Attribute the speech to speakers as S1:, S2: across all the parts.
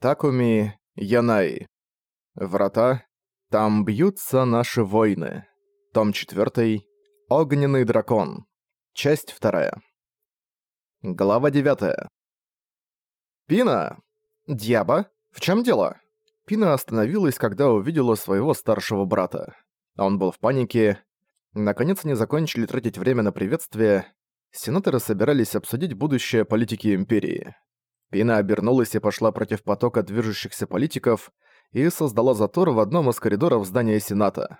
S1: Такуми Янаи. Врата. Там бьются наши войны. Том 4. Огненный дракон. Часть 2. Глава 9. Пина! Дьяба, в чем дело? Пина остановилась, когда увидела своего старшего брата. Он был в панике. Наконец они закончили тратить время на приветствие. Сенаторы собирались обсудить будущее политики Империи. Пина обернулась и пошла против потока движущихся политиков и создала затор в одном из коридоров здания Сената.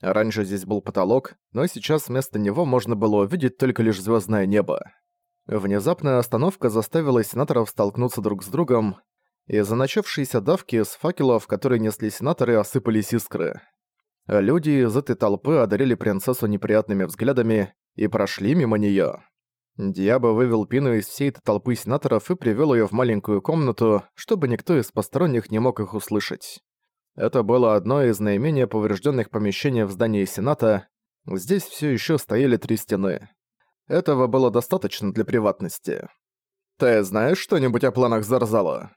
S1: Раньше здесь был потолок, но сейчас вместо него можно было увидеть только лишь звездное небо. Внезапная остановка заставила сенаторов столкнуться друг с другом. Из-за начавшейся давки из факелов, которые несли сенаторы, осыпались искры. Люди из этой толпы одарили принцессу неприятными взглядами и прошли мимо неё. Диаба вывел Пину из всей этой толпы сенаторов и привел ее в маленькую комнату, чтобы никто из посторонних не мог их услышать. Это было одно из наименее поврежденных помещений в здании Сената. Здесь все еще стояли три стены. Этого было достаточно для приватности. «Ты знаешь что-нибудь о планах Зарзала?»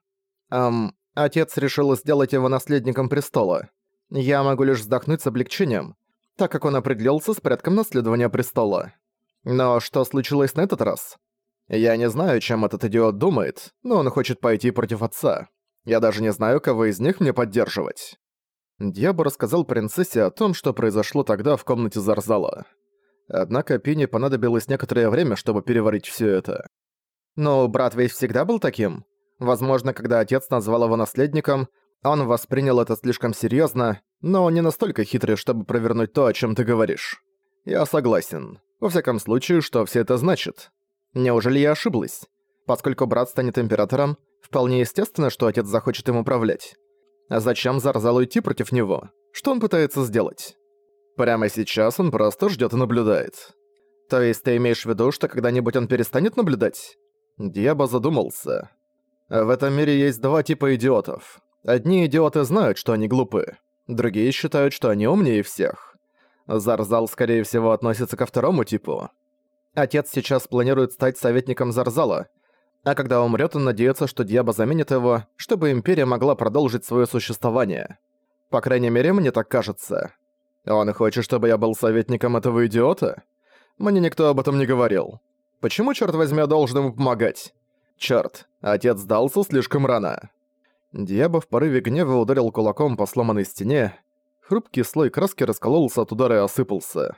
S1: «Эм, отец решил сделать его наследником престола. Я могу лишь вздохнуть с облегчением, так как он определился с порядком наследования престола. Но что случилось на этот раз? Я не знаю, чем этот идиот думает, но он хочет пойти против отца. Я даже не знаю, кого из них мне поддерживать. Дьябо рассказал принцессе о том, что произошло тогда в комнате Зарзала. Однако Пине понадобилось некоторое время, чтобы переварить все это. Но брат ведь всегда был таким. Возможно, когда отец назвал его наследником, он воспринял это слишком серьезно, но не настолько хитрый, чтобы провернуть то, о чем ты говоришь. Я согласен. Во всяком случае, что все это значит? Неужели я ошиблась? Поскольку брат станет императором, вполне естественно, что отец захочет им управлять. А зачем Зарзалу идти против него? Что он пытается сделать? Прямо сейчас он просто ждет и наблюдает. То есть ты имеешь в виду, что когда-нибудь он перестанет наблюдать? Диаба задумался. В этом мире есть два типа идиотов. Одни идиоты знают, что они глупы. Другие считают, что они умнее всех. Зарзал, скорее всего, относится ко второму типу. Отец сейчас планирует стать советником Зарзала, а когда умрет, он надеется, что Дьяба заменит его, чтобы Империя могла продолжить свое существование. По крайней мере, мне так кажется. Он хочет, чтобы я был советником этого идиота? Мне никто об этом не говорил. Почему, черт возьми, я должен ему помогать? Черт, отец сдался слишком рано. Дьяба в порыве гнева ударил кулаком по сломанной стене, Хрупкий слой краски раскололся от удара и осыпался.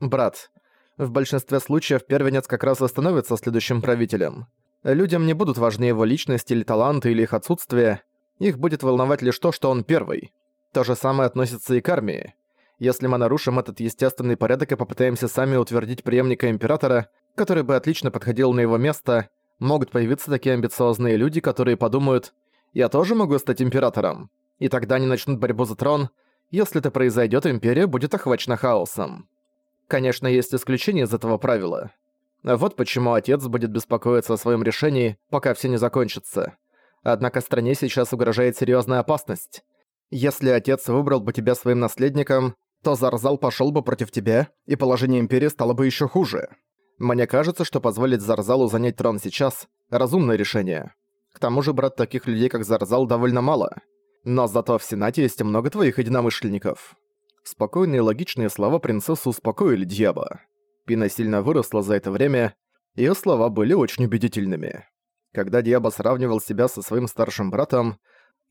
S1: «Брат, в большинстве случаев первенец как раз и становится следующим правителем. Людям не будут важны его личность или таланты или их отсутствие, их будет волновать лишь то, что он первый. То же самое относится и к армии. Если мы нарушим этот естественный порядок и попытаемся сами утвердить преемника императора, который бы отлично подходил на его место, могут появиться такие амбициозные люди, которые подумают «Я тоже могу стать императором». И тогда они начнут борьбу за трон – если это произойдет, Империя будет охвачена хаосом. Конечно, есть исключение из этого правила. Вот почему отец будет беспокоиться о своем решении, пока все не закончится. Однако стране сейчас угрожает серьезная опасность. Если отец выбрал бы тебя своим наследником, то Зарзал пошел бы против тебя, и положение Империи стало бы еще хуже. Мне кажется, что позволить Зарзалу занять трон сейчас – разумное решение. К тому же, брат, таких людей, как Зарзал, довольно мало – но зато в Сенате есть много твоих единомышленников». Спокойные логичные слова принцессы успокоили Дьяба. Пина сильно выросла за это время, ее слова были очень убедительными. Когда Дьяба сравнивал себя со своим старшим братом,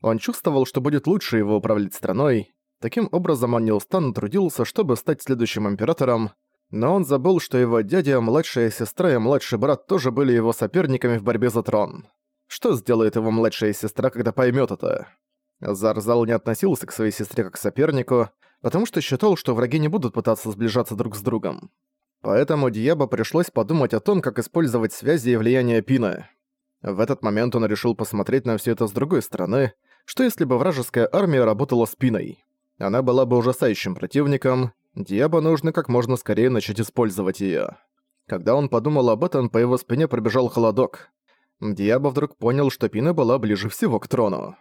S1: он чувствовал, что будет лучше его управлять страной. Таким образом, он неустанно трудился, чтобы стать следующим императором, но он забыл, что его дядя, младшая сестра и младший брат тоже были его соперниками в борьбе за трон. Что сделает его младшая сестра, когда поймет это? Зарзал не относился к своей сестре как к сопернику, потому что считал, что враги не будут пытаться сближаться друг с другом. Поэтому Диабо пришлось подумать о том, как использовать связи и влияние Пина. В этот момент он решил посмотреть на все это с другой стороны, что если бы вражеская армия работала с Пиной. Она была бы ужасающим противником, Диабо нужно как можно скорее начать использовать ее. Когда он подумал об этом, по его спине пробежал холодок. Диабо вдруг понял, что Пина была ближе всего к трону.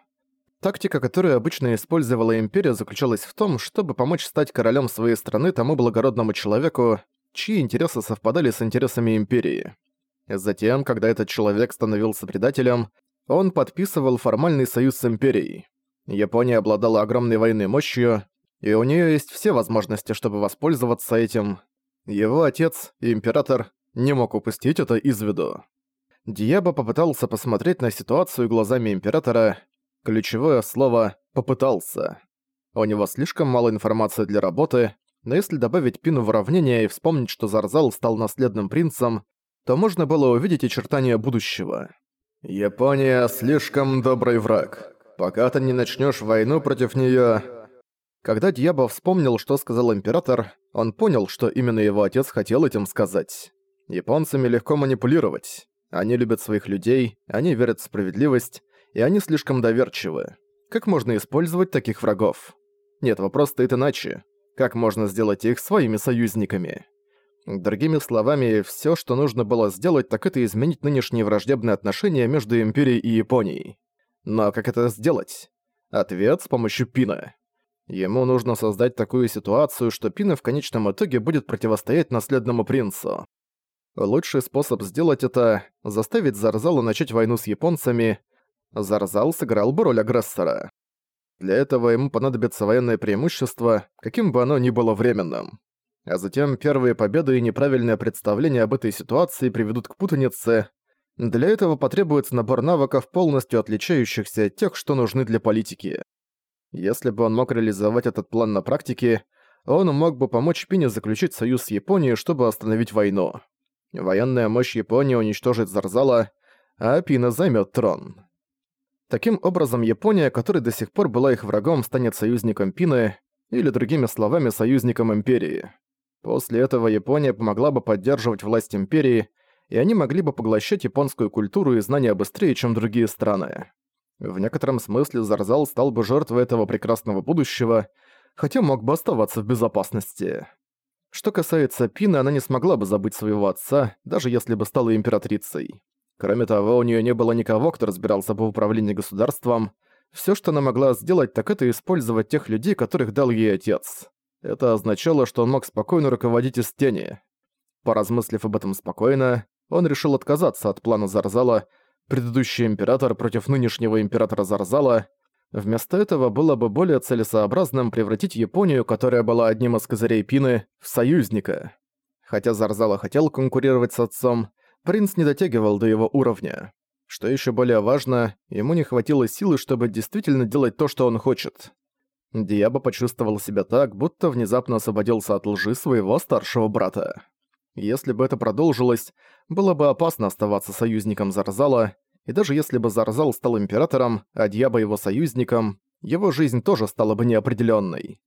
S1: Тактика, которую обычно использовала Империя, заключалась в том, чтобы помочь стать королем своей страны тому благородному человеку, чьи интересы совпадали с интересами Империи. Затем, когда этот человек становился предателем, он подписывал формальный союз с Империей. Япония обладала огромной военной мощью, и у нее есть все возможности, чтобы воспользоваться этим. Его отец, император, не мог упустить это из виду. Диаба попытался посмотреть на ситуацию глазами императора. Ключевое слово «попытался». У него слишком мало информации для работы, но если добавить Пину в уравнение и вспомнить, что Зарзал стал наследным принцем, то можно было увидеть очертания будущего. «Япония слишком добрый враг. Пока ты не начнешь войну против неё...» Когда Дьябо вспомнил, что сказал император, он понял, что именно его отец хотел этим сказать. Японцами легко манипулировать. Они любят своих людей, они верят в справедливость, и они слишком доверчивы. Как можно использовать таких врагов? Нет, вопрос стоит иначе. Как можно сделать их своими союзниками? Другими словами, все, что нужно было сделать, так это изменить нынешние враждебные отношения между Империей и Японией. Но как это сделать? Ответ с помощью Пина. Ему нужно создать такую ситуацию, что Пина в конечном итоге будет противостоять наследному принцу. Лучший способ сделать это — заставить Зарзала начать войну с японцами. Зарзал сыграл бы роль агрессора. Для этого ему понадобится военное преимущество, каким бы оно ни было временным. А затем первые победы и неправильное представление об этой ситуации приведут к путанице. Для этого потребуется набор навыков, полностью отличающихся от тех, что нужны для политики. Если бы он мог реализовать этот план на практике, он мог бы помочь Пине заключить союз с Японией, чтобы остановить войну. Военная мощь Японии уничтожит Зарзала, а Пина займет трон. Таким образом, Япония, которая до сих пор была их врагом, станет союзником Пины, или другими словами, союзником Империи. После этого Япония помогла бы поддерживать власть Империи, и они могли бы поглощать японскую культуру и знания быстрее, чем другие страны. В некотором смысле Зарзал стал бы жертвой этого прекрасного будущего, хотя мог бы оставаться в безопасности. Что касается Пины, она не смогла бы забыть своего отца, даже если бы стала императрицей. Кроме того, у нее не было никого, кто разбирался бы в управлении государством. Все, что она могла сделать, так это использовать тех людей, которых дал ей отец. Это означало, что он мог спокойно руководить из тени. Поразмыслив об этом спокойно, он решил отказаться от плана Зарзала «Предыдущий император против нынешнего императора Зарзала», Вместо этого было бы более целесообразным превратить Японию, которая была одним из козырей Пины, в союзника. Хотя Зарзала хотел конкурировать с отцом, принц не дотягивал до его уровня. Что еще более важно, ему не хватило силы, чтобы действительно делать то, что он хочет. Диаба почувствовал себя так, будто внезапно освободился от лжи своего старшего брата. Если бы это продолжилось, было бы опасно оставаться союзником Зарзала, и даже если бы Зарзал стал императором, а Дьяба его союзником, его жизнь тоже стала бы неопределенной.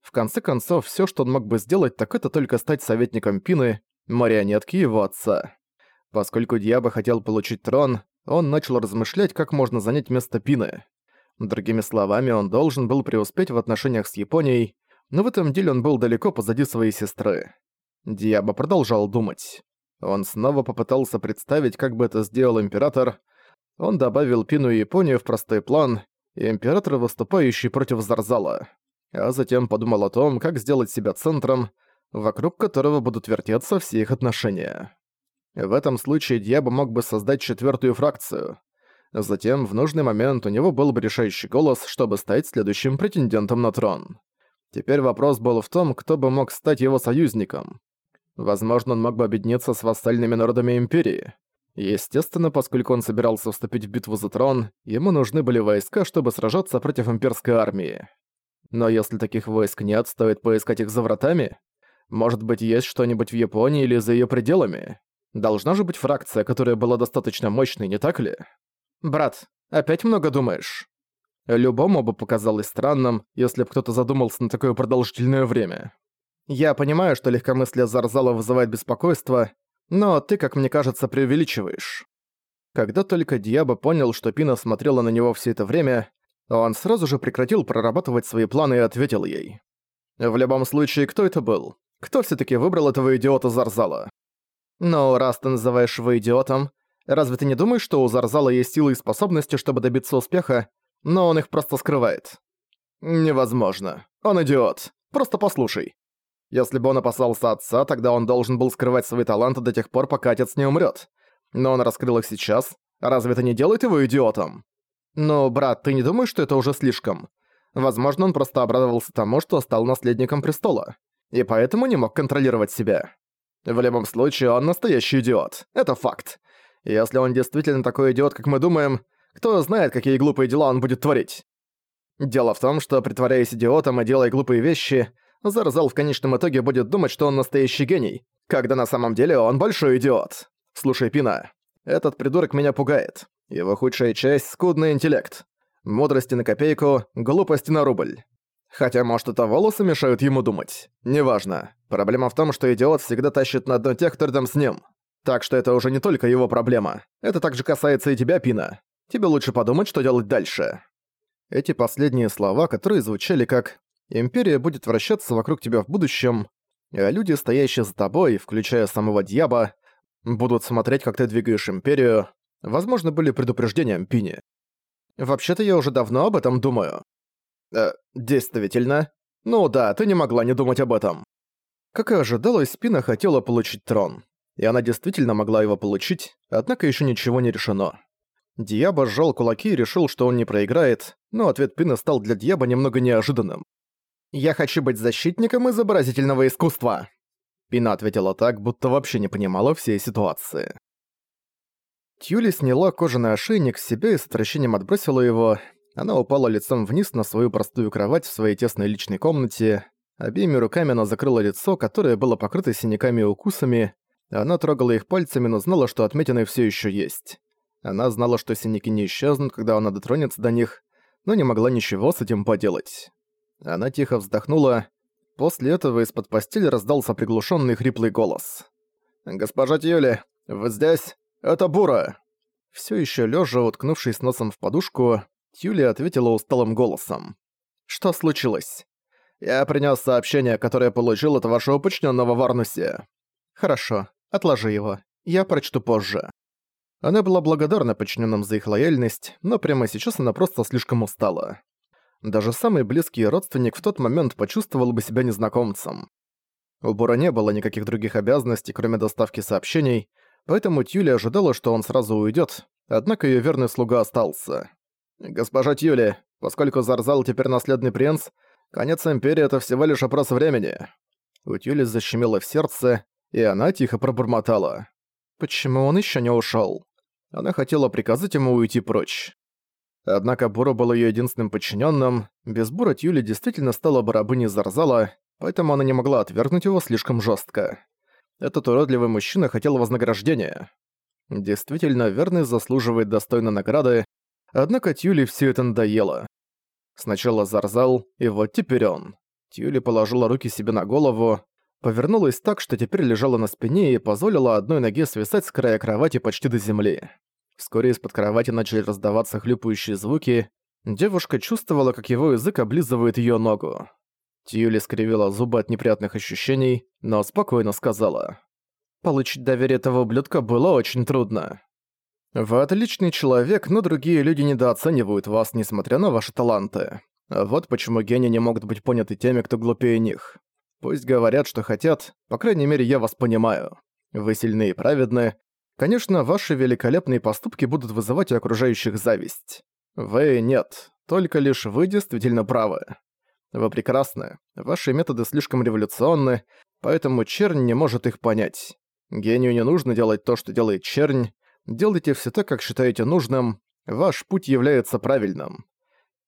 S1: В конце концов, все, что он мог бы сделать, так это только стать советником Пины, марионетки его отца. Поскольку Дьяба хотел получить трон, он начал размышлять, как можно занять место Пины. Другими словами, он должен был преуспеть в отношениях с Японией, но в этом деле он был далеко позади своей сестры. Диаба продолжал думать. Он снова попытался представить, как бы это сделал император, он добавил Пину и Японию в простой план, и император, выступающий против Зарзала. А затем подумал о том, как сделать себя центром, вокруг которого будут вертеться все их отношения. В этом случае Дьяба мог бы создать четвертую фракцию. Затем, в нужный момент, у него был бы решающий голос, чтобы стать следующим претендентом на трон. Теперь вопрос был в том, кто бы мог стать его союзником. Возможно, он мог бы объединиться с вассальными народами Империи. Естественно, поскольку он собирался вступить в битву за трон, ему нужны были войска, чтобы сражаться против имперской армии. Но если таких войск нет, стоит поискать их за вратами? Может быть, есть что-нибудь в Японии или за ее пределами? Должна же быть фракция, которая была достаточно мощной, не так ли? Брат, опять много думаешь? Любому бы показалось странным, если бы кто-то задумался на такое продолжительное время. Я понимаю, что легкомыслие Зарзала вызывает беспокойство, но ты, как мне кажется, преувеличиваешь. Когда только Диаба понял, что Пина смотрела на него все это время, он сразу же прекратил прорабатывать свои планы и ответил ей. «В любом случае, кто это был? Кто все таки выбрал этого идиота Зарзала?» «Но раз ты называешь его идиотом, разве ты не думаешь, что у Зарзала есть силы и способности, чтобы добиться успеха, но он их просто скрывает?» «Невозможно. Он идиот. Просто послушай. Если бы он опасался отца, тогда он должен был скрывать свои таланты до тех пор, пока отец не умрет. Но он раскрыл их сейчас, Разве это не делает его идиотом? Но, брат, ты не думаешь, что это уже слишком? Возможно, он просто обрадовался тому, что стал наследником престола, и поэтому не мог контролировать себя. В любом случае, он настоящий идиот. Это факт. Если он действительно такой идиот, как мы думаем, кто знает, какие глупые дела он будет творить. Дело в том, что, притворяясь идиотом и делая глупые вещи, Зарзал в конечном итоге будет думать, что он настоящий гений, когда на самом деле он большой идиот. Слушай, Пина, этот придурок меня пугает. Его худшая часть — скудный интеллект. Мудрости на копейку, глупости на рубль. Хотя, может, это волосы мешают ему думать. Неважно. Проблема в том, что идиот всегда тащит на дно тех, кто рядом с ним. Так что это уже не только его проблема. Это также касается и тебя, Пина. Тебе лучше подумать, что делать дальше. Эти последние слова, которые звучали как «Империя будет вращаться вокруг тебя в будущем», а люди, стоящие за тобой, включая самого Дьяба, будут смотреть, как ты двигаешь Империю, возможно, были предупреждением Пини. Вообще-то я уже давно об этом думаю. Э, действительно. Ну да, ты не могла не думать об этом. Как и ожидалось, Пина хотела получить трон. И она действительно могла его получить, однако еще ничего не решено. Диаба сжал кулаки и решил, что он не проиграет, но ответ Пины стал для Диаба немного неожиданным. «Я хочу быть защитником изобразительного искусства!» Пина ответила так, будто вообще не понимала всей ситуации. Тьюли сняла кожаный ошейник с себя и с отвращением отбросила его. Она упала лицом вниз на свою простую кровать в своей тесной личной комнате. Обеими руками она закрыла лицо, которое было покрыто синяками и укусами. Она трогала их пальцами, но знала, что отметины все еще есть. Она знала, что синяки не исчезнут, когда она дотронется до них, но не могла ничего с этим поделать. Она тихо вздохнула. После этого из-под постели раздался приглушенный хриплый голос. «Госпожа Тьюли, вы здесь? Это Бура!» Все еще лежа, уткнувшись носом в подушку, Тьюли ответила усталым голосом. «Что случилось?» «Я принес сообщение, которое получил от вашего подчиненного в Арнусе». «Хорошо, отложи его. Я прочту позже». Она была благодарна подчиненным за их лояльность, но прямо сейчас она просто слишком устала. Даже самый близкий родственник в тот момент почувствовал бы себя незнакомцем. У Бура не было никаких других обязанностей, кроме доставки сообщений, поэтому Тюли ожидала, что он сразу уйдет, однако ее верный слуга остался. «Госпожа Тюли, поскольку Зарзал теперь наследный принц, конец Империи — это всего лишь вопрос времени». У Тюли защемило в сердце, и она тихо пробормотала. «Почему он еще не ушел? Она хотела приказать ему уйти прочь. Однако Бура был ее единственным подчиненным. Без Бура Тюли действительно стала бы рабыней Зарзала, поэтому она не могла отвергнуть его слишком жестко. Этот уродливый мужчина хотел вознаграждения. Действительно, верный заслуживает достойной награды, однако Тюли все это надоело. Сначала Зарзал, и вот теперь он. Тюли положила руки себе на голову, повернулась так, что теперь лежала на спине и позволила одной ноге свисать с края кровати почти до земли. Вскоре из-под кровати начали раздаваться хлюпающие звуки. Девушка чувствовала, как его язык облизывает её ногу. Тьюли скривила зубы от неприятных ощущений, но спокойно сказала. «Получить доверие этого ублюдка было очень трудно. Вы отличный человек, но другие люди недооценивают вас, несмотря на ваши таланты. Вот почему гении не могут быть поняты теми, кто глупее них. Пусть говорят, что хотят, по крайней мере, я вас понимаю. Вы сильны и праведны, Конечно, ваши великолепные поступки будут вызывать у окружающих зависть. Вы нет, только лишь вы действительно правы. Вы прекрасны, ваши методы слишком революционны, поэтому чернь не может их понять. Гению не нужно делать то, что делает чернь. Делайте все так, как считаете нужным. Ваш путь является правильным.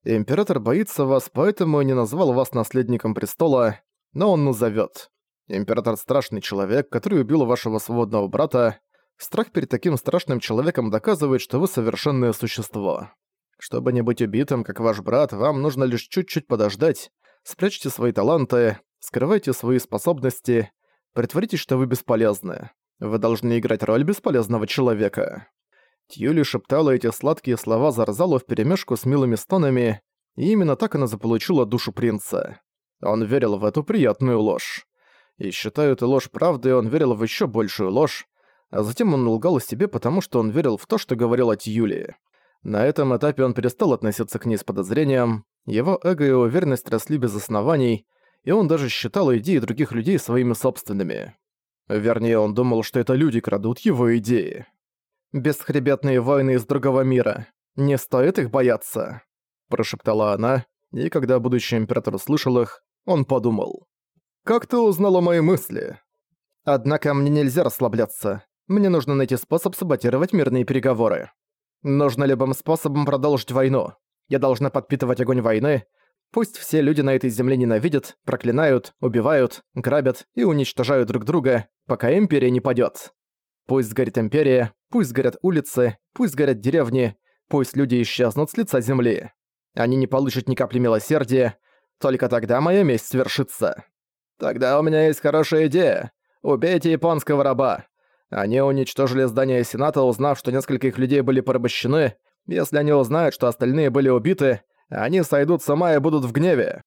S1: Император боится вас, поэтому не назвал вас наследником престола, но он назовет. Император страшный человек, который убил вашего свободного брата, Страх перед таким страшным человеком доказывает, что вы совершенное существо. Чтобы не быть убитым, как ваш брат, вам нужно лишь чуть-чуть подождать, спрячьте свои таланты, скрывайте свои способности, притворитесь, что вы бесполезны. Вы должны играть роль бесполезного человека». Тьюли шептала эти сладкие слова Зарзалу вперемешку с милыми стонами, и именно так она заполучила душу принца. Он верил в эту приятную ложь. И считая эту ложь правдой, он верил в еще большую ложь, а затем он лгал себе, потому что он верил в то, что говорил от Юлии. На этом этапе он перестал относиться к ней с подозрением, его эго и уверенность росли без оснований, и он даже считал идеи других людей своими собственными. Вернее, он думал, что это люди крадут его идеи. Бесхребетные воины из другого мира. Не стоит их бояться», – прошептала она, и когда будущий император услышал их, он подумал. «Как ты узнала мои мысли?» «Однако мне нельзя расслабляться. Мне нужно найти способ саботировать мирные переговоры. Нужно любым способом продолжить войну. Я должна подпитывать огонь войны. Пусть все люди на этой земле ненавидят, проклинают, убивают, грабят и уничтожают друг друга, пока Империя не падёт. Пусть сгорит Империя, пусть сгорят улицы, пусть сгорят деревни, пусть люди исчезнут с лица земли. Они не получат ни капли милосердия, только тогда моя месть свершится. Тогда у меня есть хорошая идея. Убейте японского раба. Они уничтожили здание Сената, узнав, что несколько их людей были порабощены. Если они узнают, что остальные были убиты, они сойдут с ума и будут в гневе.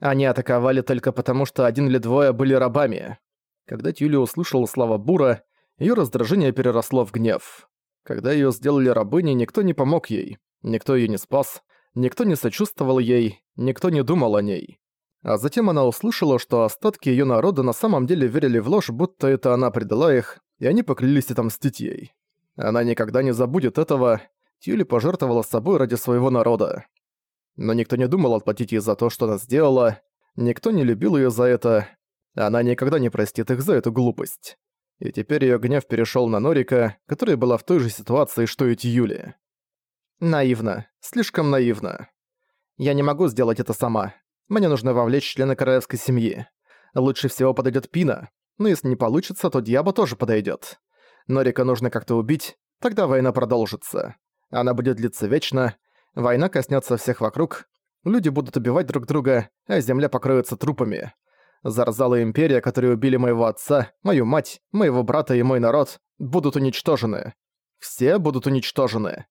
S1: Они атаковали только потому, что один или двое были рабами. Когда Тюли услышала слова Бура, ее раздражение переросло в гнев. Когда ее сделали рабыней, никто не помог ей, никто ее не спас, никто не сочувствовал ей, никто не думал о ней. А затем она услышала, что остатки ее народа на самом деле верили в ложь, будто это она предала их, и они поклялись отомстить ей. Она никогда не забудет этого, Тюли пожертвовала собой ради своего народа. Но никто не думал отплатить ей за то, что она сделала, никто не любил ее за это, она никогда не простит их за эту глупость. И теперь ее гнев перешел на Норика, которая была в той же ситуации, что и Тьюли. Наивно. Слишком наивно. Я не могу сделать это сама. Мне нужно вовлечь члена королевской семьи. Лучше всего подойдет Пина, но если не получится, то Дьяба тоже подойдет. Норика нужно как-то убить, тогда война продолжится. Она будет длиться вечно, война коснется всех вокруг, люди будут убивать друг друга, а земля покроется трупами. Зарзала Империя, которые убили моего отца, мою мать, моего брата и мой народ, будут уничтожены. Все будут уничтожены.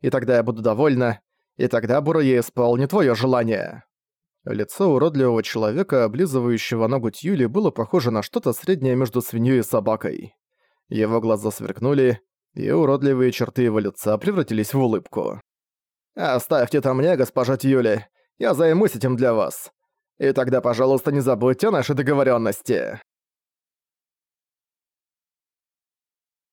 S1: И тогда я буду довольна, и тогда Буруе исполнит твое желание». Лицо уродливого человека, облизывающего ногу Тьюли, было похоже на что-то среднее между свиньей и собакой. Его глаза сверкнули, и уродливые черты его лица превратились в улыбку. «Оставьте это мне, госпожа Тьюли. Я займусь этим для вас. И тогда, пожалуйста, не забудьте о нашей договоренности.